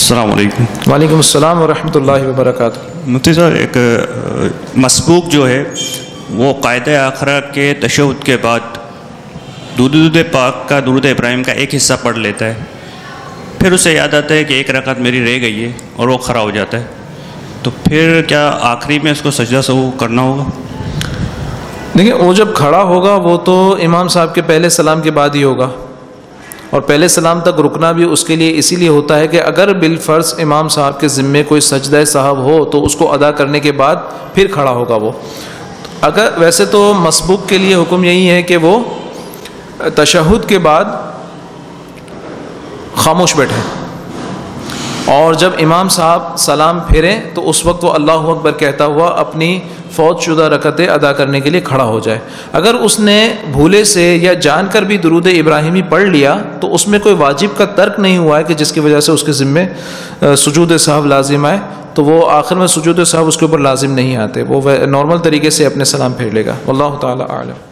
السلام علیکم۔ وعلیکم السلام ورحمۃ اللہ وبرکاتہ۔ مفتی صاحب ایک مسبوق جو ہے وہ قائد آخرہ کے تشہد کے بعد درود پاک کا درود ابراہیم کا ایک حصہ پڑھ لیتا ہے۔ پھر اسے یاد آتا ہے کہ ایک رکعت میری رہ گئی ہے اور وہ کھڑا ہو جاتا ہے۔ تو پھر کیا آخری میں اس کو سجدہ سہو کرنا ہوگا؟ دیکھیں وہ جب کھڑا ہوگا وہ تو امام صاحب کے پہلے سلام کے بعد ہی ہوگا۔ اور پہلے سلام تک رکنا بھی اس کے لیے اسی لیے ہوتا ہے کہ اگر بالفرض امام صاحب کے ذمے کوئی سجدہ صاحب ہو تو اس کو ادا کرنے کے بعد پھر کھڑا ہوگا وہ۔ اگر ویسے تو مسبوق کے لیے حکم یہی ہے کہ وہ تشہد کے بعد خاموش بیٹھے۔ اور جب امام صاحب سلام پھیریں تو اس وقت وہ اللہ اکبر کہتا ہوا اپنی فوج شدہ رکتیں ادا کرنے کے لیے کھڑا ہو جائے۔ اگر اس نے بھولے سے یا جان کر بھی درود ابراہیمی پڑھ لیا تو اس میں کوئی واجب کا ترک نہیں ہوا ہے کہ جس کی وجہ سے اس کے ذمے سجود صاحب لازم آئے۔ تو وہ آخر میں سجود صاحب اس کے اوپر لازم نہیں آتے۔ وہ نارمل طریقے سے اپنے سلام پھیر لے گا۔ اللہ تعالیٰ عالم